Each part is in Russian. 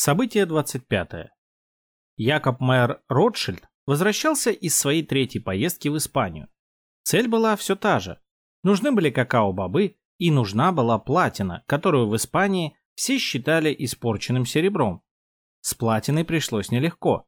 Событие 25. Якоб Майер Ротшильд возвращался из своей третьей поездки в Испанию. Цель была все та же. Нужны были какао-бобы и нужна была платина, которую в Испании все считали испорченным серебром. С платиной пришлось нелегко.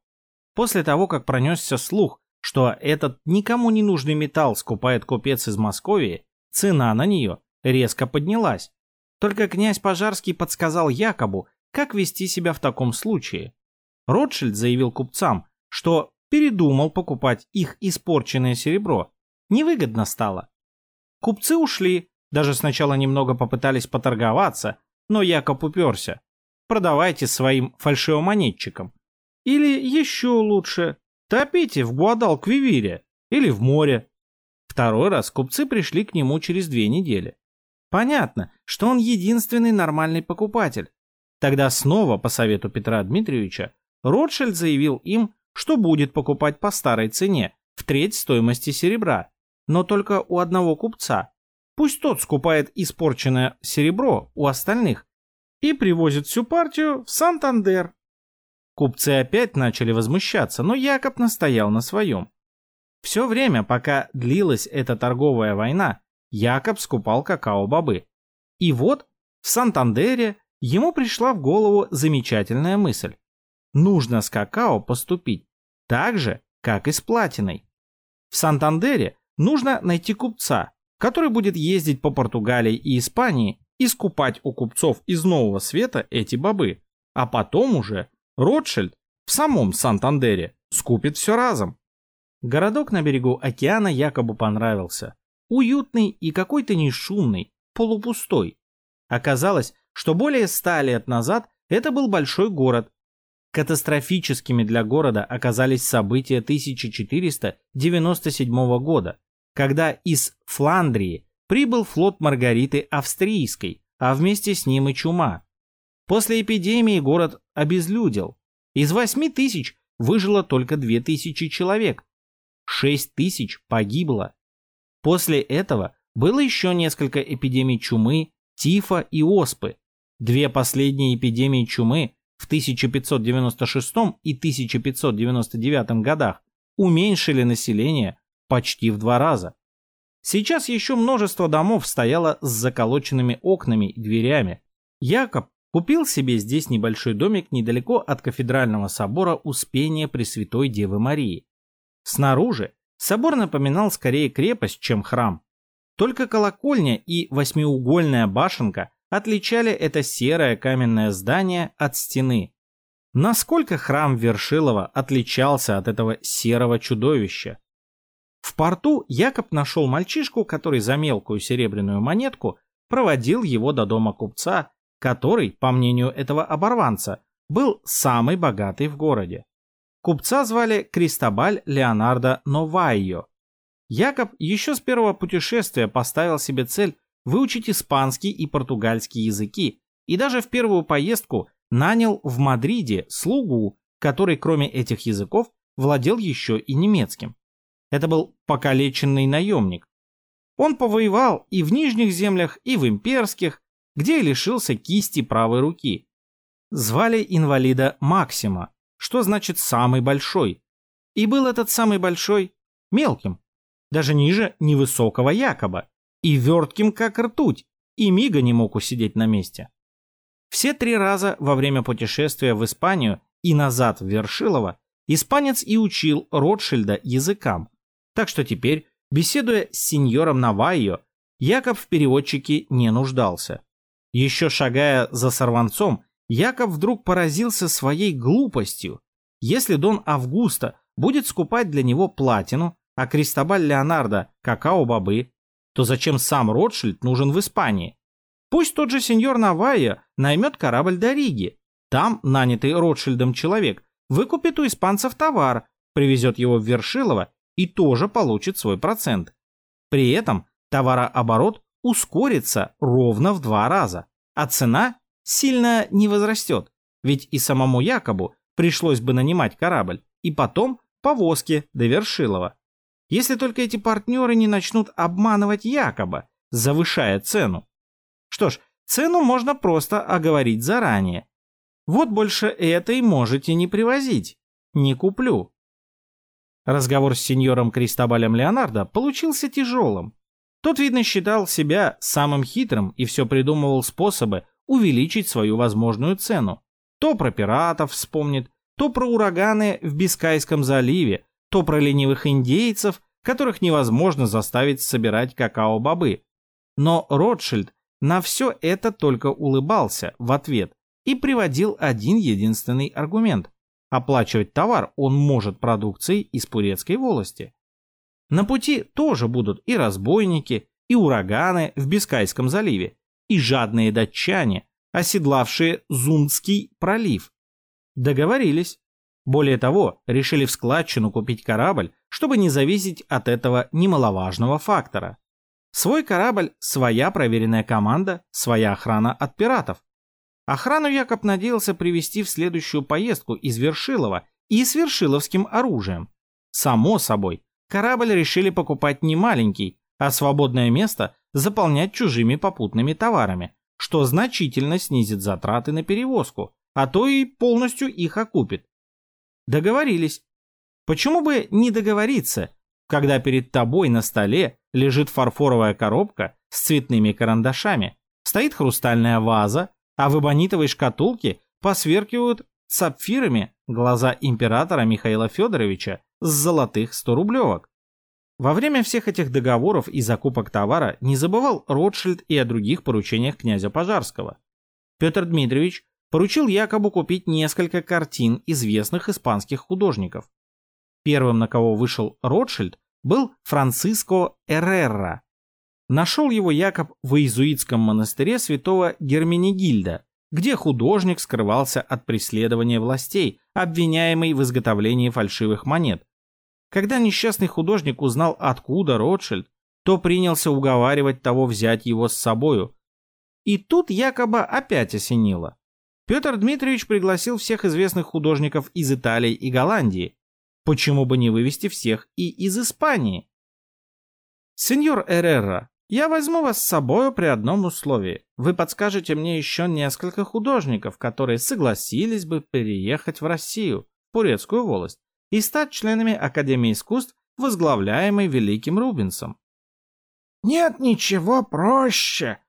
После того, как пронесся слух, что этот никому не нужный металл скупает купец из Московии, цена на нее резко поднялась. Только князь Пожарский подсказал Якобу, как вести себя в таком случае? Ротшильд заявил купцам, что передумал покупать их испорченное серебро. Невыгодно стало. Купцы ушли, даже сначала немного попытались поторговаться, но Якоб уперся. Продавайте своим фальшивомонетчикам. Или еще лучше, топите в Гуадалквивире или в море. Второй раз купцы пришли к нему через две недели. Понятно, что он единственный нормальный покупатель, Тогда снова, по совету Петра Дмитриевича, Ротшильд заявил им, что будет покупать по старой цене, в треть стоимости серебра, но только у одного купца. Пусть тот скупает испорченное серебро у остальных и привозит всю партию в Сантандер. Купцы опять начали возмущаться, но Якоб настоял на своем. Все время, пока длилась эта торговая война, Якоб скупал какао-бобы. И вот в Сантандере ему пришла в голову замечательная мысль. Нужно с какао поступить так же, как и с платиной. В Сантандере нужно найти купца, который будет ездить по Португалии и Испании и скупать у купцов из Нового Света эти бобы, а потом уже Ротшильд в самом Сантандере скупит все разом. Городок на берегу океана якобы понравился. Уютный и какой-то не шумный, полупустой. Оказалось, что более ста лет назад это был большой город. Катастрофическими для города оказались события 1497 года, когда из Фландрии прибыл флот Маргариты Австрийской, а вместе с ним и чума. После эпидемии город обезлюдил. Из 8 тысяч выжило только 2 тысячи человек. 6 тысяч погибло. После этого было еще несколько эпидемий чумы, тифа и оспы. Две последние эпидемии чумы в 1596 и 1599 годах уменьшили население почти в два раза. Сейчас еще множество домов стояло с заколоченными окнами и дверями. Якоб купил себе здесь небольшой домик недалеко от кафедрального собора Успения Пресвятой Девы Марии. Снаружи собор напоминал скорее крепость, чем храм. Только колокольня и восьмиугольная башенка отличали это серое каменное здание от стены. Насколько храм Вершилова отличался от этого серого чудовища? В порту Якоб нашел мальчишку, который за мелкую серебряную монетку проводил его до дома купца, который, по мнению этого оборванца, был самый богатый в городе. Купца звали Кристобаль Леонардо Новайо. Якоб еще с первого путешествия поставил себе цель выучить испанский и португальский языки и даже в первую поездку нанял в Мадриде слугу, который кроме этих языков владел еще и немецким. Это был покалеченный наемник. Он повоевал и в нижних землях, и в имперских, где и лишился кисти правой руки. Звали инвалида Максима, что значит «самый большой». И был этот самый большой мелким, даже ниже невысокого Якоба, и вертким, как ртуть, и мига не мог усидеть на месте. Все три раза во время путешествия в Испанию и назад в Вершилово испанец и учил Ротшильда языкам, так что теперь, беседуя с сеньором Навайо, Якоб в переводчике не нуждался. Еще шагая за сорванцом, Якоб вдруг поразился своей глупостью. Если Дон Августа будет скупать для него платину, а Кристобаль Леонардо – какао-бобы, то зачем сам Ротшильд нужен в Испании? Пусть тот же сеньор Навайя наймет корабль до Риги. Там нанятый Ротшильдом человек выкупит у испанцев товар, привезет его в Вершилово и тоже получит свой процент. При этом товарооборот ускорится ровно в два раза, а цена сильно не возрастет, ведь и самому Якобу пришлось бы нанимать корабль и потом повозки до Вершилова. Если только эти партнеры не начнут обманывать якобы, завышая цену. Что ж, цену можно просто оговорить заранее. Вот больше этой можете не привозить. Не куплю. Разговор с сеньором Кристобалем Леонардо получился тяжелым. Тот, видно, считал себя самым хитрым и все придумывал способы увеличить свою возможную цену. То про пиратов вспомнит, то про ураганы в Бискайском заливе, то про ленивых индейцев, которых невозможно заставить собирать какао-бобы. Но Ротшильд на все это только улыбался в ответ и приводил один единственный аргумент. Оплачивать товар он может продукцией из Пурецкой волости. На пути тоже будут и разбойники, и ураганы в Бискайском заливе, и жадные датчане, оседлавшие Зундский пролив. Договорились. Более того, решили в складчину купить корабль, чтобы не зависеть от этого немаловажного фактора. Свой корабль, своя проверенная команда, своя охрана от пиратов. Охрану Якоб надеялся привести в следующую поездку из Вершилова и с вершиловским оружием. Само собой, корабль решили покупать не маленький, а свободное место заполнять чужими попутными товарами, что значительно снизит затраты на перевозку, а то и полностью их окупит. Договорились. Почему бы не договориться, когда перед тобой на столе лежит фарфоровая коробка с цветными карандашами, стоит хрустальная ваза, а в эбонитовой шкатулке посверкивают сапфирами глаза императора Михаила Федоровича с золотых 100 рублевок. Во время всех этих договоров и закупок товара не забывал Ротшильд и о других поручениях князя Пожарского. Петр Дмитриевич поручил якобы купить несколько картин известных испанских художников. Первым, на кого вышел Ротшильд, был Франциско Эррера. Нашел его Якоб в иезуитском монастыре святого Герменегильда, где художник скрывался от преследования властей, обвиняемый в изготовлении фальшивых монет. Когда несчастный художник узнал, откуда Ротшильд, то принялся уговаривать того взять его с собою. И тут якобы опять осенило. Петр Дмитриевич пригласил всех известных художников из Италии и Голландии. Почему бы не вывести всех и из Испании? Сеньор Эррера, я возьму вас с собой при одном условии. Вы подскажете мне еще несколько художников, которые согласились бы переехать в Россию, в Пурецкую волость, и стать членами Академии искусств, возглавляемой Великим Рубинсом. Нет ничего проще.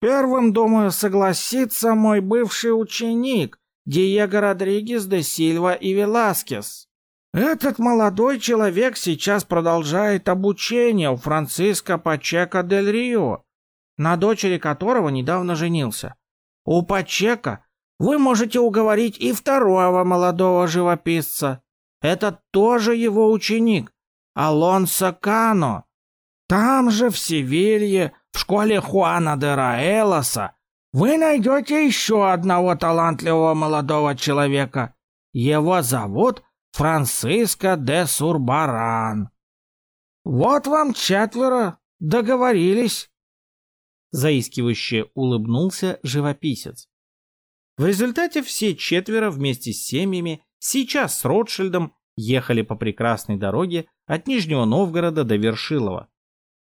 Первым, думаю, согласится мой бывший ученик, Диего Родригес де Сильва и Веласкес. Этот молодой человек сейчас продолжает обучение у Франциско Пачека дель Рио, на дочери которого недавно женился. У Пачека вы можете уговорить и второго молодого живописца. Это тоже его ученик, Алонсо Кано. Там же, в Севилье, в школе Хуана де Раэлоса, вы найдете еще одного талантливого молодого человека. Его зовут Франциско де Сурбаран. Вот вам четверо, договорились. Заискивающе улыбнулся живописец. В результате все четверо вместе с семьями сейчас с Ротшильдом ехали по прекрасной дороге от Нижнего Новгорода до Вершилова.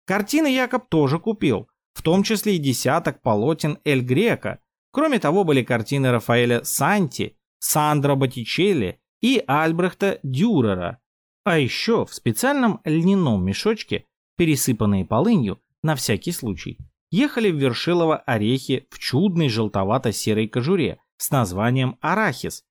Картины Якоб тоже купил, в том числе и десяток полотен Эль Грека. Кроме того, были картины Рафаэля Санти, Сандро Боттичелли и Альбрехта Дюрера. А еще в специальном льняном мешочке, пересыпанные полынью, на всякий случай, ехали в Вершилово орехи в чудной желтовато-серой кожуре с названием арахис.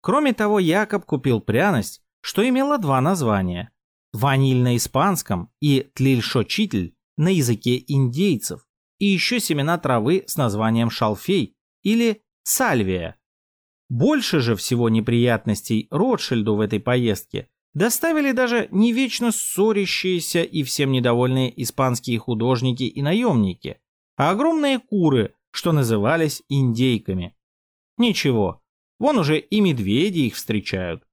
Кроме того, Якоб купил пряность, что имела два названия. Ваниль на испанском и тлильшочитль на языке индейцев, и еще семена травы с названием шалфей или сальвия. Больше же всего неприятностей Ротшильду в этой поездке доставили даже не вечно ссорящиеся и всем недовольные испанские художники и наемники, а огромные куры, что назывались индейками. Ничего, вон уже и медведи их встречают.